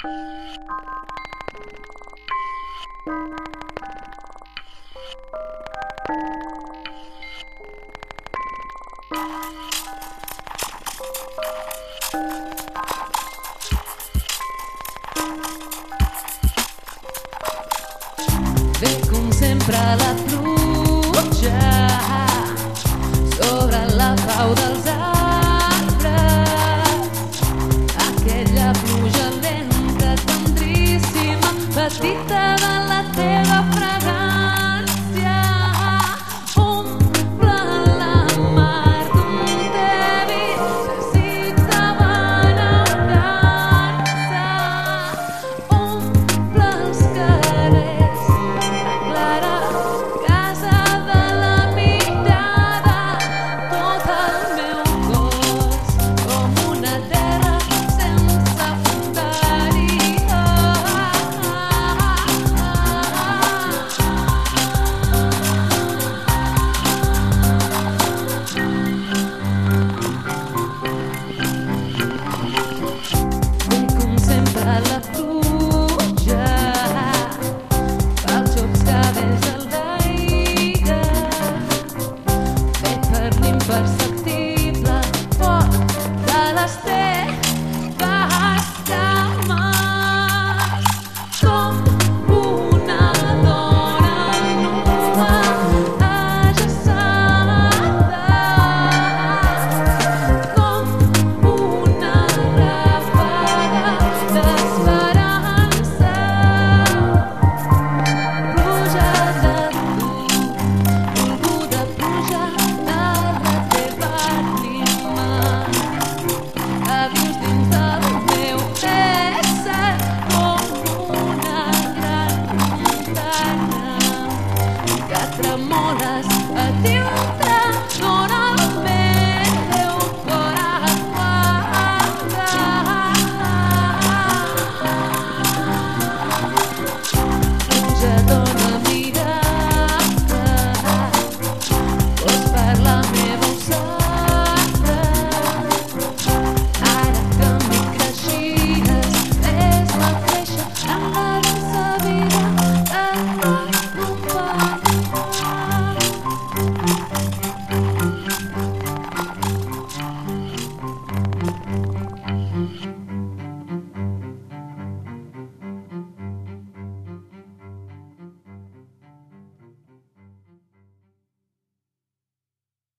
Ve com sempre la pluja Sara la terra fra 啦。